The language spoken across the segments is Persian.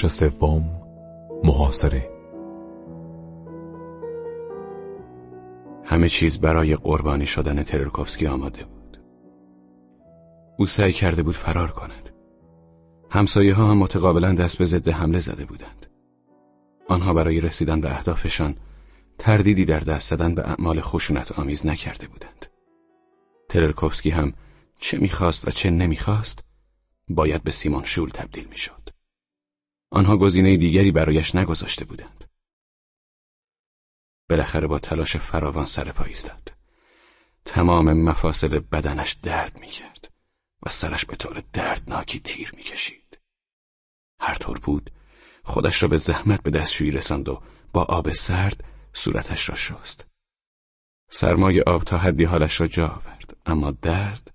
بخش سوم محاصره. همه چیز برای قربانی شدن ترلکوفسکی آماده بود. او سعی کرده بود فرار کند. همسایه ها هم متقابلا دست به ضد حمله زده بودند. آنها برای رسیدن به اهدافشان تردیدی در دست زدن به اعمال خشونت آمیز نکرده بودند. ترلکوفسکی هم چه می‌خواست و چه نمی‌خواست باید به سیمون شول تبدیل می‌شد. آنها گزینه دیگری برایش نگذاشته بودند. بالاخره با تلاش فراوان سر پا ایستاد. تمام مفاصل بدنش درد می‌کرد و سرش به طور دردناکی تیر می‌کشید. هر طور بود خودش را به زحمت به دستشویی رساند و با آب سرد صورتش را شست. سرمای آب تا حدی حالش را جا آورد اما درد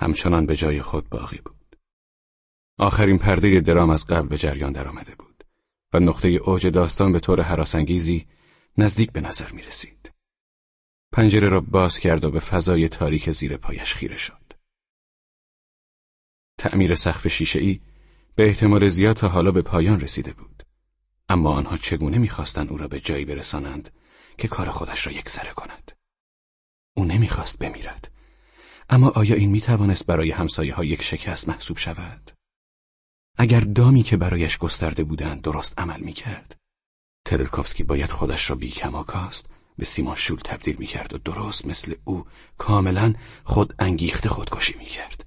همچنان به جای خود باقی بود. آخرین پرده درام از قبل به جریان درآمده بود و نقطه اوج داستان به طور حراسانگیزی نزدیک به نظر می رسید. پنجره را باز کرد و به فضای تاریک زیر پایش خیره شد. تعمیر سقف شیشهای به احتمال زیاد تا حالا به پایان رسیده بود. اما آنها چگونه می‌خواستند او را به جایی برسانند که کار خودش را یکسره کند. او نمی‌خواست بمیرد. اما آیا این می‌توانست برای همسایه ها یک شکست محسوب شود؟ اگر دامی که برایش گسترده بودند درست عمل می‌کرد ترلکوفسکی باید خودش را بی کاست به سیمان شول تبدیل می‌کرد و درست مثل او کاملا خود انگیخته خودکشی می‌کرد.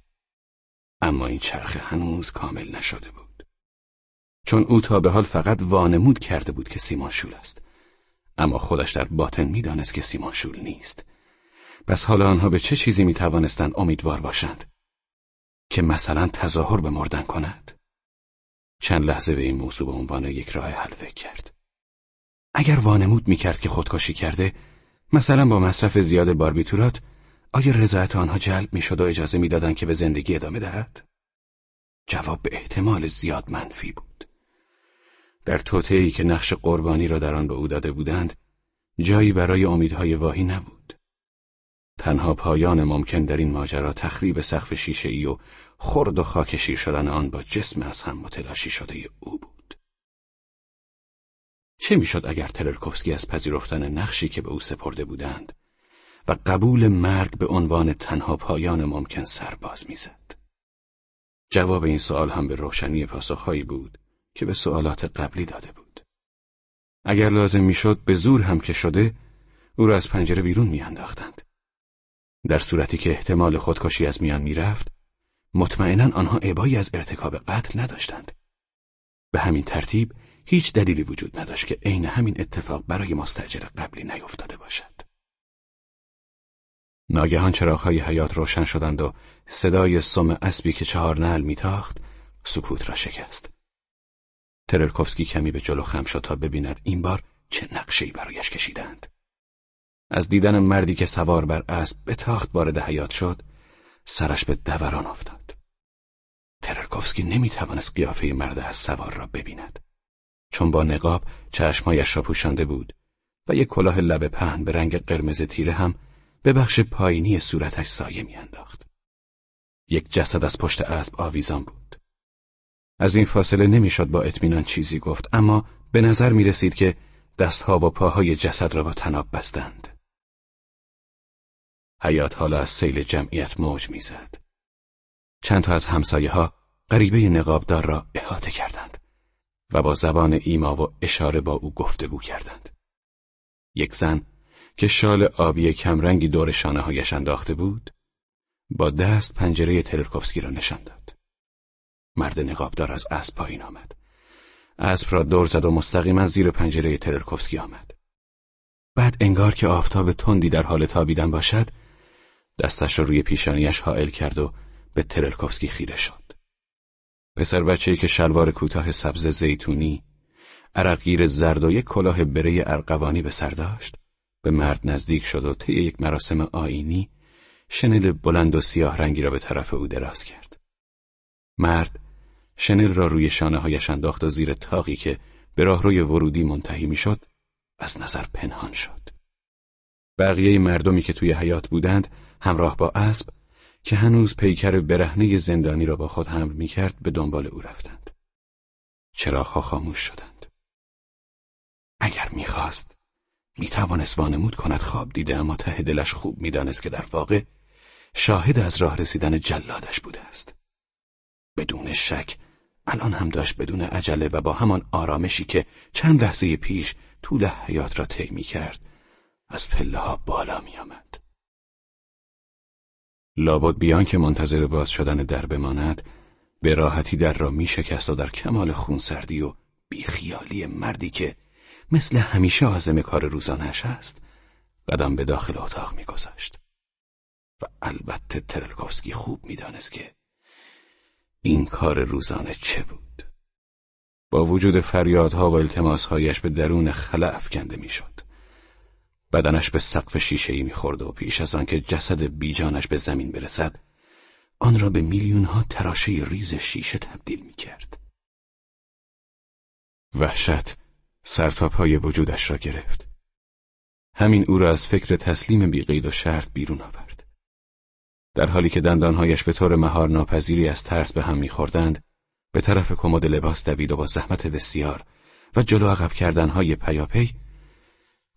اما این چرخه هنوز کامل نشده بود. چون او تا به حال فقط وانمود کرده بود که سیمان شول است. اما خودش در باطن می‌دانست که سیمان شول نیست. پس حالا آنها به چه چیزی می‌توانستند امیدوار باشند؟ که مثلا تظاهر به مردن کند؟ چند لحظه به این موضوع به عنوان یک راه حل فکر کرد. اگر وانمود می‌کرد که خودکشی کرده، مثلا با مصرف زیاد باربیتورات، آیا رضایت آنها جلب می‌شد و اجازه می‌دادند که به زندگی ادامه دهد؟ جواب به احتمال زیاد منفی بود. در توطئه‌ای که نقش قربانی را در آن به او داده بودند، جایی برای امیدهای واهی نبود. تنها پایان ممکن در این ماجرا تخریب سقف شیشه ای و خرد و خاکشیر شدن آن با جسم از هم متلاشی شده او بود. چه می‌شد اگر ترلکوفسکی از پذیرفتن نقشی که به او سپرده بودند و قبول مرگ به عنوان تنها پایان ممکن سرباز می‌زد؟ جواب این سوال هم به روشنی پاسخهایی بود که به سوالات قبلی داده بود. اگر لازم می‌شد به زور هم که شده او را از پنجره بیرون میانداختند. در صورتی که احتمال خودکشی از میان می‌رفت مطمئنا آنها عبایی از ارتکاب قتل نداشتند. به همین ترتیب هیچ دلیلی وجود نداشت که عین همین اتفاق برای مستجر قبلی نیفتاده باشد. ناگهان چراغهای حیات روشن شدند و صدای سم اسبی که چهار نعل میتاخت سکوت را شکست. ترلکوفسکی کمی به جلو خم شد تا ببیند این بار چه نقشه‌ای برایش کشیدند. از دیدن مردی که سوار بر اسب به تاخت وارد حیات شد سرش به دوران افتاد. تررکوفسکی نمی‌توانست قیافه مرد از سوار را ببیند. چون با نقاب چشمهایش را پوشانده بود و یک کلاه لبه پهن به رنگ قرمز تیره هم به بخش پایینی صورتش سایه میانداخت. یک جسد از پشت اسب آویزان بود. از این فاصله نمی‌شد با اطمینان چیزی گفت اما به نظر می رسید که دستها و پاهای جسد را با تناب بستند. حیات حالا از سیل جمعیت موج می‌زد. چند تا از همسایه ها غریبه نقابدار را احاطه کردند و با زبان ایما و اشاره با او گفتگو کردند. یک زن که شال آبی کمرنگی دور شانه هایش انداخته بود با دست پنجره ترکوفسکی را نشان داد. مرد نقابدار از اسب پایین آمد. اسب را دور زد و مستقیما زیر پنجره ترکوفسکی آمد. بعد انگار که آفتاب تندی در حال تابیدن باشد دستش را روی پیشانیش حائل کرد و به ترلکوفسکی خیره شد. پسر بچه‌ای که شلوار کوتاه سبز زیتونی، عرقگیر زرد و یک کلاه بره ارقوانی به سر داشت، به مرد نزدیک شد و طی یک مراسم آینی شنل بلند و سیاه رنگی را به طرف او دراز کرد. مرد شنل را روی شانه هایش انداخت و زیر تاقی که به راهروی ورودی منتهی می‌شد از نظر پنهان شد. بقیه مردمی که توی حیات بودند همراه با اسب که هنوز پیکر برهنه زندانی را با خود حمل می کرد به دنبال او رفتند. چراغها خاموش شدند. اگر می‌خواست می‌توانست وانمود کند خواب دیده اما ته دلش خوب می‌دانست که در واقع شاهد از راه رسیدن جلادش بوده است. بدون شک الان هم داشت بدون عجله و با همان آرامشی که چند لحظه پیش طول حیات را طی کرد از پله ها بالا می آمد. لابد بیان که منتظر باز شدن در بماند به راحتی در را می شکست و در کمال خونسردی و بیخیالی مردی که مثل همیشه آزم کار روزانش است قدم به داخل اتاق میگذاشت. و البته ترلکوفسکی خوب می‌دانست که این کار روزانه چه بود. با وجود فریادها و التماسهایش به درون خلا افکنده می‌شد. بدنش به سقف شیشهای می‌خورد و پیش از آنکه جسد بیجانش به زمین برسد آن را به میلیونها تراشه ریز شیشه تبدیل می‌کرد. وحشت سرتاپهای وجودش را گرفت. همین او را از فکر تسلیم بیقید و شرط بیرون آورد. در حالی که دندانهایش به طور مهار ناپذیری از ترس به هم میخوردند به طرف کمد لباس دوید و با زحمت بسیار و جلو عقب کردنهای پیاپی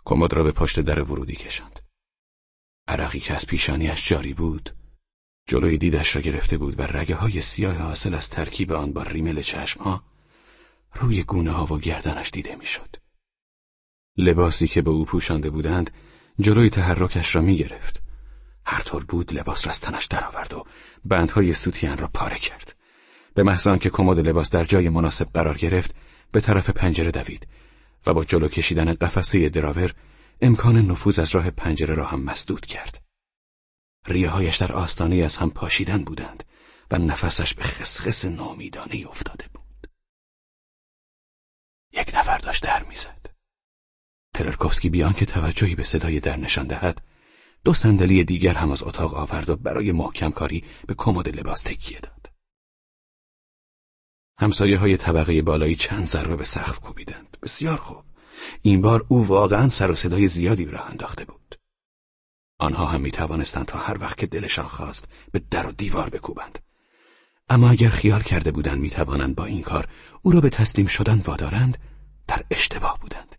کمد را به پشت در ورودی کشاند عرقی که از پیشانیش جاری بود جلوی دیدش را گرفته بود و رگه های سیاه حاصل از ترکیب آن با ریمل چشمها روی گونه ها و گردنش دیده می‌شد. لباسی که به او پوشانده بودند جلوی تحرکش را می گرفت. هر طور بود لباس را از تنش درآورد و بندهای سوتیان را پاره کرد. به محض که کمد لباس در جای مناسب قرار گرفت به طرف پنجره دوید و با جلو کشیدن قفسه دراور امکان نفوذ از راه پنجره را هم مسدود کرد. ریههایش در آستانه از هم پاشیدن بودند و نفسش به خسخس نامیدانه افتاده بود. یک نفر داشت در می‌زد. تررکوفسکی بیان که توجهی به صدای در نشان دهد دو صندلی دیگر هم از اتاق آورد و برای محکم کاری به کمد لباس تکیه داد. همسایه های طبقه بالایی چند ضربه به سقف کوبیدند. بسیار خوب. این بار او واقعا سر و صدای زیادی راه انداخته بود. آنها هم می توانستند تا هر وقت که دلشان خواست به در و دیوار بکوبند. اما اگر خیال کرده بودند می توانند با این کار او را به تسلیم شدن وادارند در اشتباه بودند.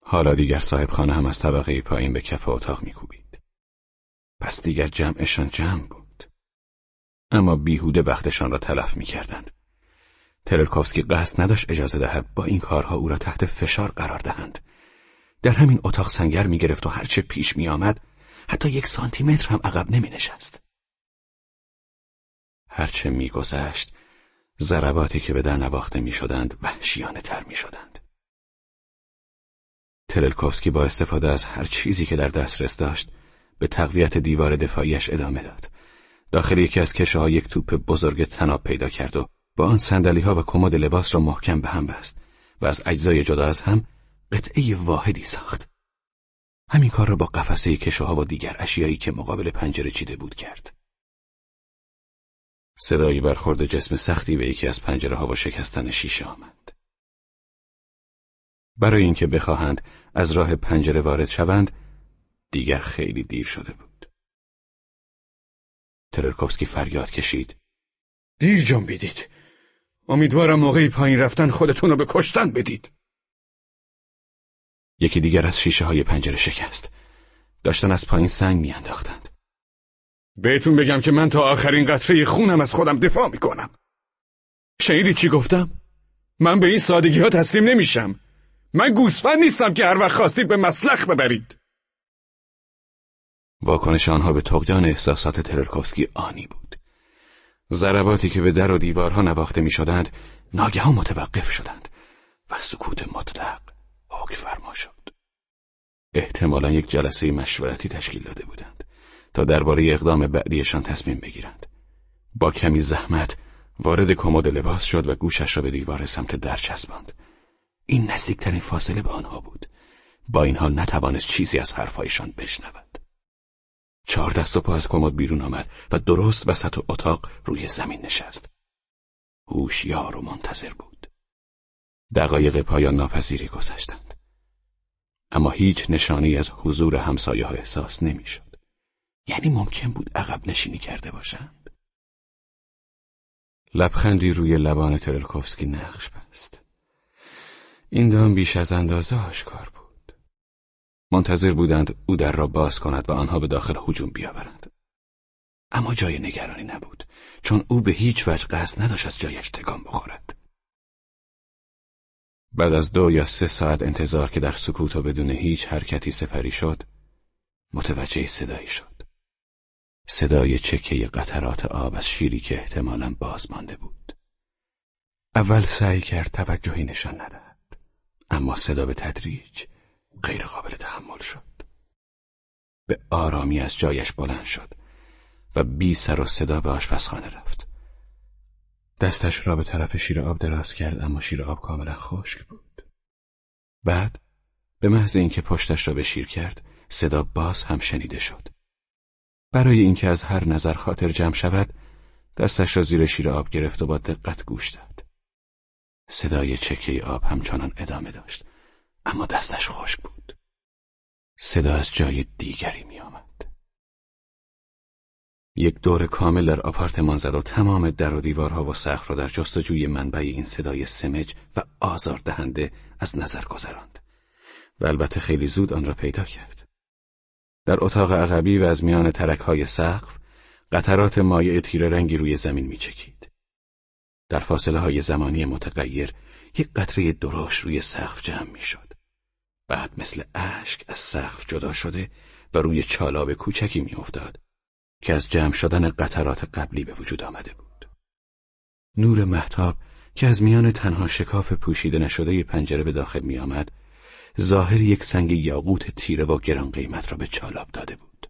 حالا دیگر صاحب خانه هم از طبقه پایین به کف اتاق میکوبید. پس دیگر جمعشان جمع بود. اما بیهوده وقتشان را تلف می‌کردند. ترلکوفسکی قصد نداشت اجازه دهد با این کارها او را تحت فشار قرار دهند. در همین اتاق سنگر می‌گرفت و هرچه پیش میآمد حتی یک سانتیمتر هم عقب نمی نشست. هرچه میگذشت ضرباتی که به در نواخته می‌شدند وحشیانه تر می‌شدند. ترلکوفسکی با استفاده از هر چیزی که در دسترس داشت به تقویت دیوار دفاعیش ادامه داد. داخل یکی از کشه ها یک توپ بزرگ تناب پیدا کرد و با آن سندلی ها و کمد لباس را محکم به هم بست و از اجزای جدا از هم قطعه واحدی ساخت. همین کار را با قفسه کشه ها و دیگر اشیایی که مقابل پنجره چیده بود کرد. صدایی برخورد جسم سختی به یکی از پنجره ها و شکستن شیشه آمد. برای اینکه بخواهند از راه پنجره وارد شوند دیگر خیلی دیر شده بود. تررکوفسکی فریاد کشید. دیر جنبیدید. امیدوارم موقعی پایین رفتن خودتون رو به کشتن بدید. یکی دیگر از شیشه های پنجره شکست. داشتن از پایین سنگ میانداختند. بهتون بگم که من تا آخرین قطره خونم از خودم دفاع می‌کنم. شنیدی چی گفتم؟ من به این سادگی ها تسلیم نمیشم. من گوسفند نیستم که هر وقت خواستید به مسلخ ببرید. واکنش آنها به تقیان احساسات تررکوفسکی آنی بود. ضرباتی که به در و دیوارها نواخته می شدند ناگهان متوقف شدند و سکوت مطلق حکم فرما شد. احتمالا یک جلسه مشورتی تشکیل داده بودند. تا درباره اقدام بعدیشان تصمیم بگیرند. با کمی زحمت وارد کمد لباس شد و گوشش را به دیوار سمت در چسباند. این نزدیکترین فاصله به آنها بود. با این حال نتوانست چیزی از حرفهایشان بشنود. چهار دست و پا از کمد بیرون آمد و درست وسط اتاق روی زمین نشست. هوشیار و منتظر بود. دقایق پایان ناپذیری گذشتند. اما هیچ نشانی از حضور همسایه ها احساس نمی‌شد. یعنی ممکن بود عقب نشینی کرده باشند لبخندی روی لبان ترلکوفسکی نقش بست. این دام بیش از اندازه آشکار بود. منتظر بودند او در را باز کند و آنها به داخل هجوم بیاورند. اما جای نگرانی نبود چون او به هیچ وجه قصد نداشت از جایش تکان بخورد. بعد از دو یا سه ساعت انتظار که در سکوت و بدون هیچ حرکتی سپری شد متوجه صدایی شد. صدای چکه قطرات آب از شیری که احتمالا باز مانده بود. اول سعی کرد توجهی نشان ندهد. اما صدا به تدریج غیر قابل تحمل شد. به آرامی از جایش بلند شد و بی سر و صدا به آشپزخانه رفت. دستش را به طرف شیر آب دراز کرد اما شیر آب کاملا خشک بود. بعد به محض اینکه پشتش را به شیر کرد صدا باز هم شنیده شد. برای اینکه از هر نظر خاطر جمع شود دستش را زیر شیر آب گرفت و با دقت گوش داد. صدای چکه آب همچنان ادامه داشت اما دستش خشک بود. صدا از جای دیگری می آمد. یک دور کامل در آپارتمان زد و تمام در و دیوارها و سقف را در جستجوی منبع این صدای سمج و آزار دهنده از نظر گذراند و البته خیلی زود آن را پیدا کرد. در اتاق عقبی و از میان ترک های سقف قطرات مایع تیره رنگی روی زمین میچکید. در فاصله های زمانی متغیر یک قطره درشت روی سقف جمع می‌شد. بعد مثل اشک از سقف جدا شده و روی چالاب کوچکی میافتاد که از جمع شدن قطرات قبلی به وجود آمده بود. نور محتاب که از میان تنها شکاف پوشیده نشده پنجره به داخل می آمد، ظاهر یک سنگ یاقوت تیره و گران قیمت را به چالاب داده بود.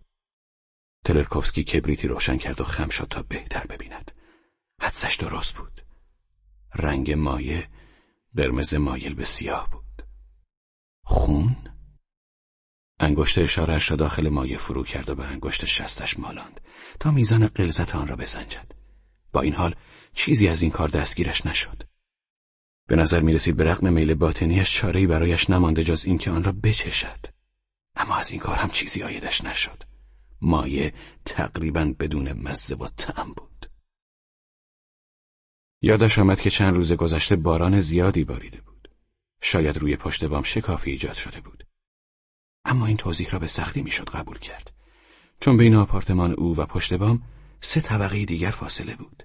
تلرکوفسکی کبریتی روشن کرد و خم شد تا بهتر ببیند. حدسش درست بود. رنگ مایه قرمز مایل به سیاه بود. خون؟ انگشت اشارهش را داخل مایه فرو کرد و به انگشت شستش مالاند تا میزان قلزت آن را بسنجد. با این حال چیزی از این کار دستگیرش نشد. به نظر می رسید به رغم میل باطنیش چارهی برایش نمانده جز اینکه آن را بچشد. اما از این کار هم چیزی آیدش نشد. مایه تقریبا بدون مزه و طعم بود. یادش آمد که چند روز گذشته باران زیادی باریده بود. شاید روی پشت بام شکافی ایجاد شده بود. اما این توضیح را به سختی می‌شد قبول کرد. چون بین آپارتمان او و پشت بام سه طبقه دیگر فاصله بود.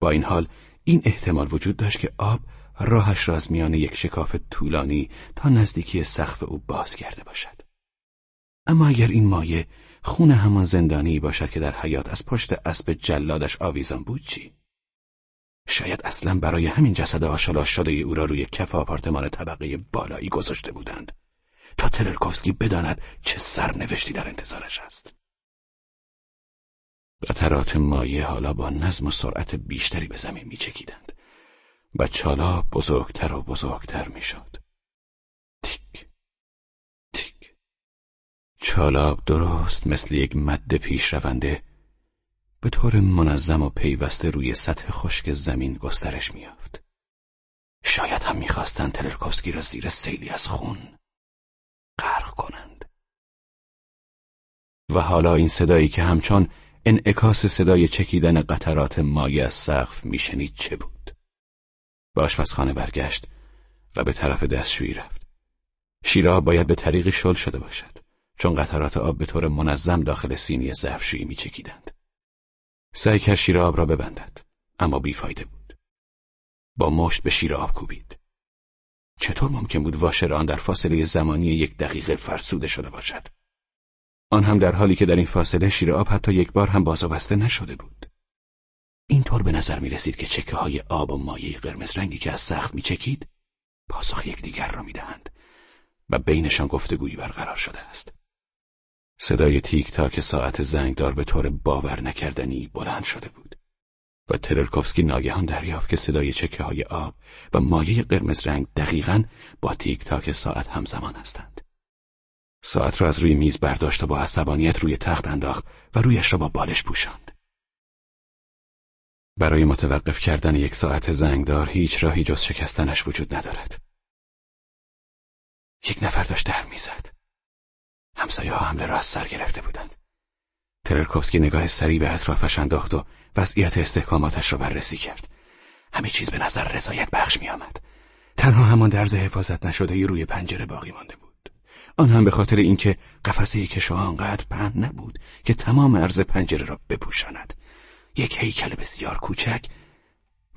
با این حال این احتمال وجود داشت که آب راهش را از میان یک شکاف طولانی تا نزدیکی سقف او باز کرده باشد. اما اگر این مایه خون همان زندانی باشد که در حیات از پشت اسب جلادش آویزان بود چی؟ شاید اصلا برای همین جسد آشالاش شده او را روی کف آپارتمان طبقه بالایی گذاشته بودند تا ترلکوفسکی بداند چه سرنوشتی در انتظارش است. قطرات مایه حالا با نظم و سرعت بیشتری به زمین میچکیدند و چالا بزرگتر و بزرگتر می‌شد. تیک تیک چالاب درست مثل یک مد پیشرونده به طور منظم و پیوسته روی سطح خشک زمین گسترش میافت. شاید هم می‌خواستند تلرکوفسکی را زیر سیلی از خون غرق کنند. و حالا این صدایی که همچون انعکاس صدای چکیدن قطرات مایه از سقف میشنید چه بود؟ به آشپزخانه برگشت و به طرف دستشویی رفت. شیراب باید به طریقی شل شده باشد چون قطرات آب به طور منظم داخل سینی ظرفشویی میچکیدند. سعی کرد شیر آب را ببندد اما بیفایده بود. با مشت به شیر آب کوبید. چطور ممکن بود واشر آن در فاصله زمانی یک دقیقه فرسوده شده باشد؟ آن هم در حالی که در این فاصله شیر آب حتی یک بار هم باز و نشده بود. اینطور به نظر می رسید که چکه های آب و مایه قرمز رنگی که از سخت می چکید پاسخ یکدیگر را می دهند و بینشان گفتگویی برقرار شده است. صدای تیک تاک ساعت زنگدار به طور باور نکردنی بلند شده بود و ترلکوفسکی ناگهان دریافت که صدای چکه های آب و مایه قرمز رنگ دقیقا با تیک تاک ساعت همزمان هستند. ساعت را از روی میز برداشت و با عصبانیت روی تخت انداخت و رویش را با بالش پوشاند. برای متوقف کردن یک ساعت زنگدار هیچ راهی جز شکستنش وجود ندارد. یک نفر داشت در می‌زد. همسایه ها حمله را از سر گرفته بودند. ترلکوفسکی نگاه سری به اطرافش انداخت و وضعیت استحکاماتش را بررسی کرد. همه چیز به نظر رضایت بخش می آمد. تنها همان درز حفاظت نشده روی پنجره باقی مانده بود. آن هم به خاطر اینکه قفسه کشو آنقدر پهن نبود که تمام عرض پنجره را بپوشاند. یک هیکل بسیار کوچک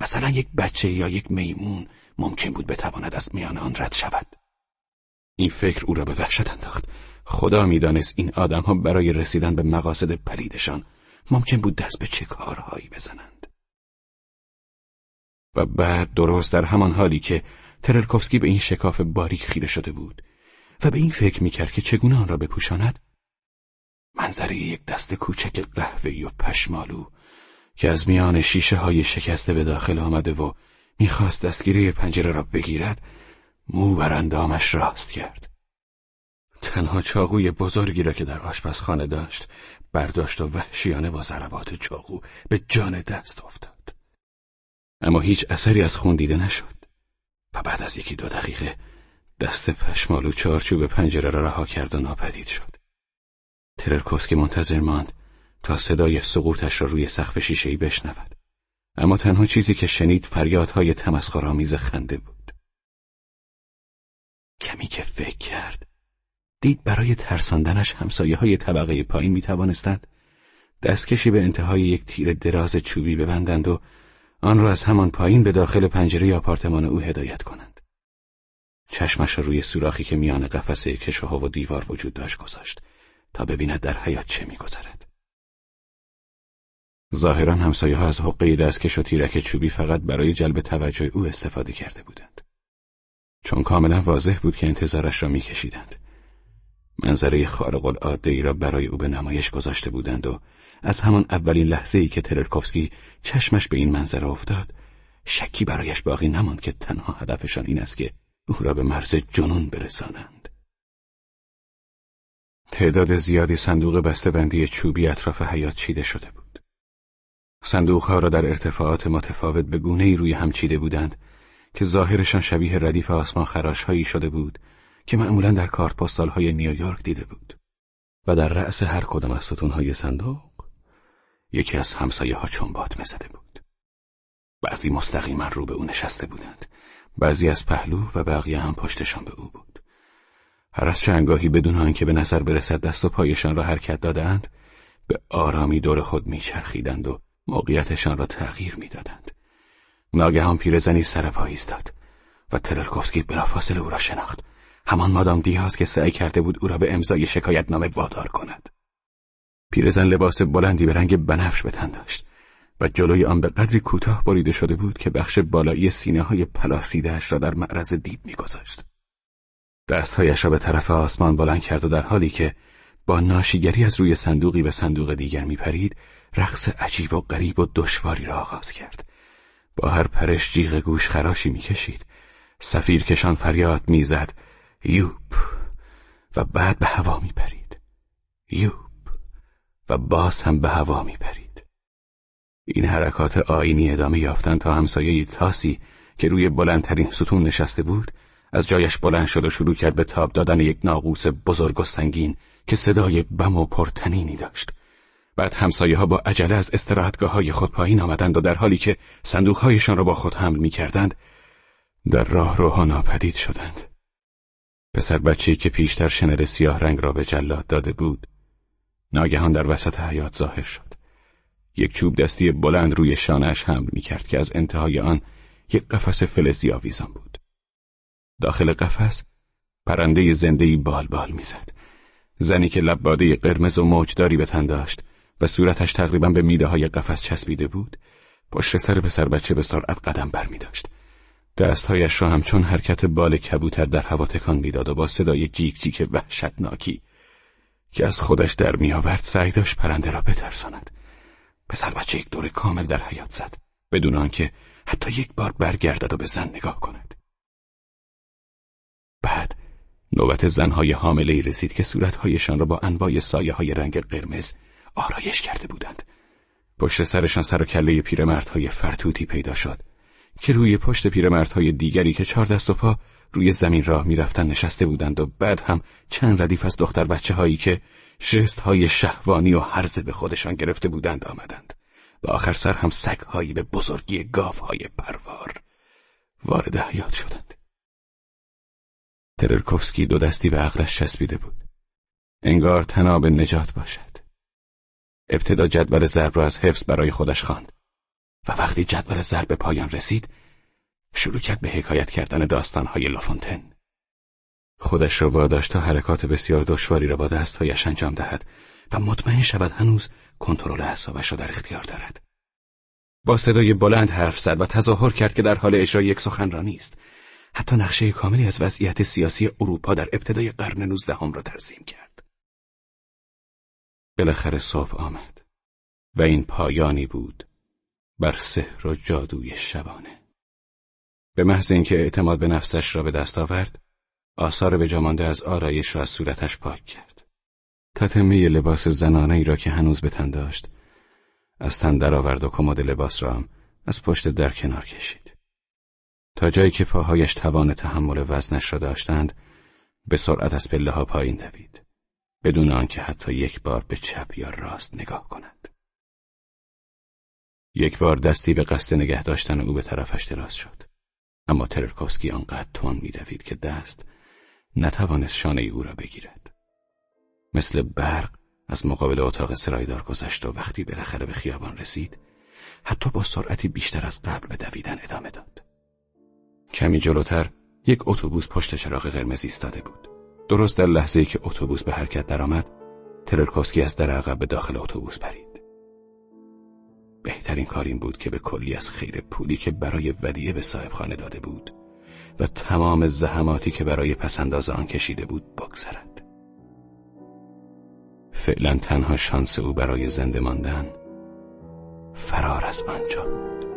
مثلا یک بچه یا یک میمون ممکن بود بتواند از میان آن رد شود. این فکر او را به وحشت انداخت. خدا می‌دانست این آدمها برای رسیدن به مقاصد پلیدشان ممکن بود دست به چه کارهایی بزنند. و بعد درست در همان حالی که ترلکوفسکی به این شکاف باریک خیره شده بود و به این فکر می‌کرد که چگونه آن را بپوشاند منظره یک دست کوچک قهوه‌ای و پشمالو که از میان شیشه های شکسته به داخل آمده و می‌خواست دستگیره پنجره را بگیرد مو بر اندامش راست کرد تنها چاقوی بزرگی را که در آشپزخانه داشت برداشت و وحشیانه با ضربات چاقو به جان دست افتاد. اما هیچ اثری از خون دیده نشد و بعد از یکی دو دقیقه دست پشمالو چارچوب پنجره را رها کرد و ناپدید شد. تررکوسکی منتظر ماند تا صدای سقوطش را روی سقف شیشهای بشنود. اما تنها چیزی که شنید فریادهای تمسخرآمیز خنده بود. کمی که فکر کرد دید برای ترساندنش همسایه های طبقه پایین می توانستند دستکشی به انتهای یک تیر دراز چوبی ببندند و آن را از همان پایین به داخل پنجره آپارتمان او هدایت کنند. چشمش را روی سوراخی که میان قفسه کشوها و دیوار وجود داشت گذاشت تا ببیند در حیات چه میگذرد. ظاهرا همسایه ها از حقه دستکش و تیرک چوبی فقط برای جلب توجه او استفاده کرده بودند. چون کاملا واضح بود که انتظارش را میکشیدند. منظره خارق العاده ای را برای او به نمایش گذاشته بودند و از همان اولین لحظه ای که ترلکوفسکی چشمش به این منظره افتاد شکی برایش باقی نماند که تنها هدفشان این است که او را به مرز جنون برسانند. تعداد زیادی صندوق بسته‌بندی چوبی اطراف حیات چیده شده بود. صندوقها را در ارتفاعات متفاوت به گونه ای روی هم چیده بودند که ظاهرشان شبیه ردیف آسمان خراش هایی شده بود که معمولا در کارت پستال های نیویورک دیده بود. و در رأس هر کدام از های صندوق یکی از همسایه ها چنبات زده بود. بعضی مستقیما رو به او نشسته بودند. بعضی از پهلو و بقیه هم پشتشان به او بود. هر از چنگاهی بدون آنکه به نظر برسد دست و پایشان را حرکت دادند به آرامی دور خود میچرخیدند و موقعیتشان را تغییر می‌دادند. ناگهان پیرزنی سر پا ایستاد و ترلکوفسکی بلافاصله او را شناخت. همان مادام دیاز که سعی کرده بود او را به امضای شکایت نامه وادار کند. پیرزن لباس بلندی به رنگ بنفش به تن داشت و جلوی آن به قدری کوتاه بریده شده بود که بخش بالایی سینه های پلاسیدهش را در معرض دید میگذاشت. دستهایش را به طرف آسمان بلند کرد و در حالی که با ناشیگری از روی صندوقی به صندوق دیگر میپرید رقص عجیب و غریب و دشواری را آغاز کرد. با هر پرش جیغ گوش خراشی می‌کشید. سفیر کشان فریاد می‌زد. یوپ و بعد به هوا میپرید. یوپ و باز هم به هوا میپرید. این حرکات آینی ادامه یافتن تا همسایه تاسی که روی بلندترین ستون نشسته بود از جایش بلند شد و شروع کرد به تاب دادن یک ناقوس بزرگ و سنگین که صدای بم و پرتنینی داشت. بعد همسایه ها با عجله از استراحتگاه های خود پایین آمدند و در حالی که صندوق هایشان را با خود حمل می کردند در راه روها ناپدید شدند. پسر بچه‌ای که پیشتر شنر سیاه رنگ را به جلاد داده بود ناگهان در وسط حیات ظاهر شد یک چوب دستی بلند روی شانهش حمل می کرد که از انتهای آن یک قفس فلزی آویزان بود داخل قفس پرنده زندهی بال بال می‌زد. زنی که لباده قرمز و موجداری به تن داشت و صورتش تقریبا به میده های قفس چسبیده بود پشت سر پسر بچه به سرعت قدم بر می داشت. دستهایش را همچون حرکت بال کبوتر در هوا تکان می‌داد و با صدای جیک جیک وحشتناکی که از خودش در میآورد سعی داشت پرنده را بترساند. پسر بچه یک دور کامل در حیات زد بدون آنکه حتی یک بار برگردد و به زن نگاه کند. بعد نوبت زنهای حامله ای رسید که صورتهایشان را با انواع سایه های رنگ قرمز آرایش کرده بودند. پشت سرشان سر و کله پیرمردهای فرتوتی پیدا شد. که روی پشت پیرمردهای دیگری که چهار دست و پا روی زمین راه می‌رفتن نشسته بودند و بعد هم چند ردیف از دختر بچه هایی که شست های شهوانی و حرزه به خودشان گرفته بودند آمدند و آخر سر هم سگ هایی به بزرگی گاف های پروار وارد حیات شدند. ترلکوفسکی دو دستی به عقلش چسبیده بود. انگار تناب نجات باشد. ابتدا جدول ضرب را از حفظ برای خودش خواند و وقتی جدول ضرب به پایان رسید شروع کرد به حکایت کردن داستانهای لافونتن. خودش را واداشت تا حرکات بسیار دشواری را با دستهایش انجام دهد و مطمئن شود هنوز کنترل اعصابش را در اختیار دارد. با صدای بلند حرف زد و تظاهر کرد که در حال اجرای یک سخنرانی است. حتی نقشه کاملی از وضعیت سیاسی اروپا در ابتدای قرن نوزدهم را ترسیم کرد. بالاخره صبح آمد و این پایانی بود بر سحر و جادوی شبانه. به محض اینکه اعتماد به نفسش را به دست آورد، آثار به جامانده از آرایش را از صورتش پاک کرد. تتمه لباس زنانه ای را که هنوز به تن داشت، از تن درآورد و کمد لباس را هم از پشت در کنار کشید. تا جایی که پاهایش توان تحمل وزنش را داشتند، به سرعت از پله ها پایین دوید. بدون آنکه حتی یک بار به چپ یا راست نگاه کند. یک بار دستی به قصد نگه داشتن او به طرفش دراز شد. اما ترکوفسکی آنقدر تون میدوید که دست نتوانست شانه او را بگیرد. مثل برق از مقابل اتاق سرایدار گذشت و وقتی بالاخره به خیابان رسید حتی با سرعتی بیشتر از قبل به دویدن ادامه داد. کمی جلوتر یک اتوبوس پشت چراغ قرمز ایستاده بود. درست در لحظه‌ای که اتوبوس به حرکت درآمد، تررکوفسکی از در عقب به داخل اتوبوس پرید. بهترین کار این بود که به کلی از خیر پولی که برای ودیعه به صاحب خانه داده بود و تمام زحماتی که برای پسنداز آن کشیده بود بگذرد. فعلا تنها شانس او برای زنده ماندن فرار از آنجا بود.